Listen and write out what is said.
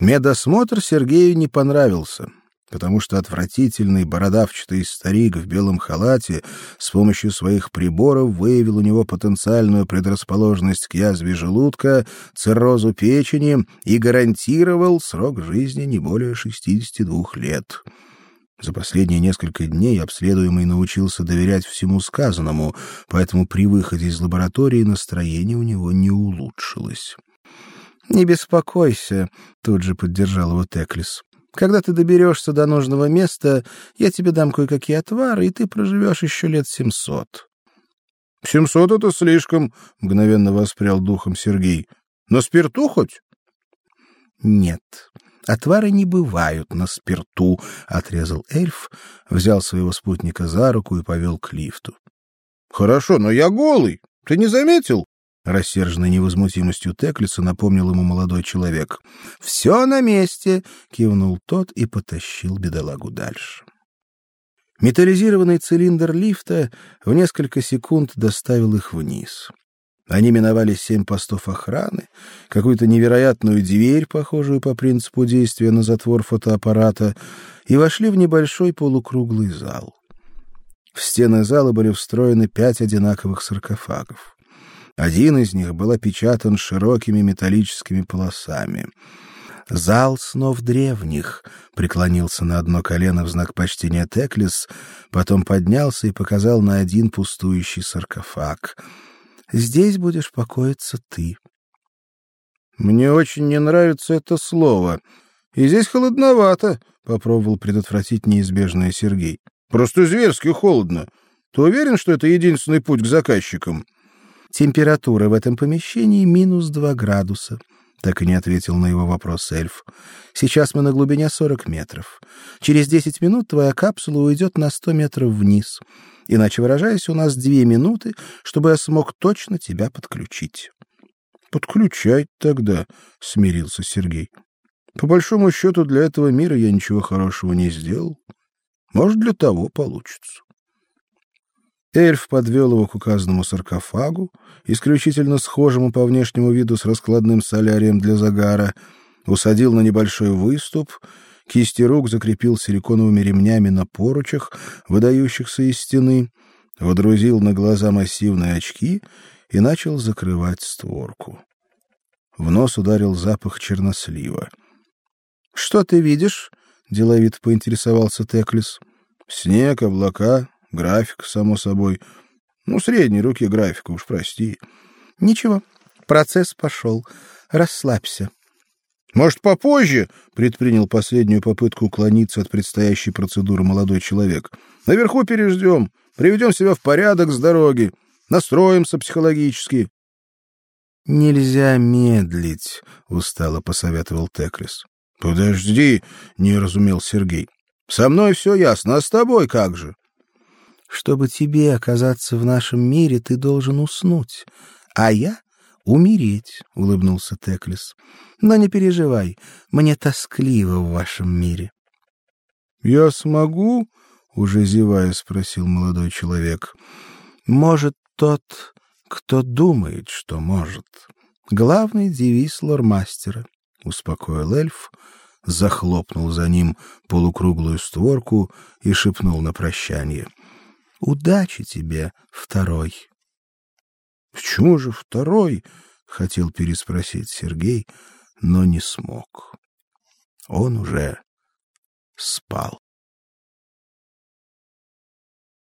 Медосмотр Сергею не понравился потому что отвратительный бородавчатый старик в белом халате с помощью своих приборов выявил у него потенциальную предрасположенность к язве желудка, циррозу печени и гарантировал срок жизни не более 62 лет. За последние несколько дней обследуемый научился доверять всему сказанному, поэтому при выходе из лаборатории настроение у него не улучшилось. Не беспокойся, тут же поддержал его Теклис. Когда ты доберешься до нужного места, я тебе дам кое-какие отвары, и ты проживешь еще лет семьсот. — Семьсот — это слишком, — мгновенно воспрял духом Сергей. — На спирту хоть? — Нет, отвары не бывают на спирту, — отрезал эльф, взял своего спутника за руку и повел к лифту. — Хорошо, но я голый. Ты не заметил? Рассерженной невозмутимостью Теклиса напомнил ему молодой человек. «Все на месте!» — кивнул тот и потащил бедолагу дальше. Металлизированный цилиндр лифта в несколько секунд доставил их вниз. Они миновали семь постов охраны, какую-то невероятную дверь, похожую по принципу действия на затвор фотоаппарата, и вошли в небольшой полукруглый зал. В стены зала были встроены пять одинаковых саркофагов. Один из них был опечатан широкими металлическими полосами. Зал снов древних преклонился на одно колено в знак почтения Теклис, потом поднялся и показал на один пустующий саркофаг. Здесь будешь покоиться ты. Мне очень не нравится это слово. И здесь холодновато, попробовал предотвратить неизбежное Сергей. Просто зверски холодно. Ты уверен, что это единственный путь к заказчикам? Температура в этом помещении минус два градуса. Так и не ответил на его вопрос эльф. Сейчас мы на глубине сорок метров. Через десять минут твоя капсула уйдет на сто метров вниз. Иначе выражаясь, у нас две минуты, чтобы я смог точно тебя подключить. Подключать тогда, смирился Сергей. По большому счету для этого мира я ничего хорошего не сделал. Может, для того получится. Эльф подвел его к указанному саркофагу, исключительно схожему по внешнему виду с раскладным солярием для загара, усадил на небольшой выступ, кисти рук закрепил силиконовыми ремнями на поручах, выдающихся из стены, водрузил на глаза массивные очки и начал закрывать створку. В нос ударил запах чернослива. Что ты видишь? деловито поинтересовался Теклис. Снег, облака, График, само собой. Ну, средней руки графика, уж прости. Ничего, процесс пошел. Расслабься. Может, попозже, предпринял последнюю попытку уклониться от предстоящей процедуры молодой человек. Наверху переждем, приведем себя в порядок с дороги, настроимся психологически. Нельзя медлить, устало посоветовал Теклис. Подожди, не разумел Сергей. Со мной все ясно, а с тобой как же? Чтобы тебе оказаться в нашем мире, ты должен уснуть, а я умереть, улыбнулся Теклис. Но не переживай, мне тоскливо в вашем мире. Я смогу, уже зевая спросил молодой человек. Может тот, кто думает, что может. Главный девиз лормастера, успокоил эльф, захлопнул за ним полукруглую створку и шепнул на прощание: Удачи тебе, второй. Почему же второй? хотел переспросить Сергей, но не смог. Он уже спал.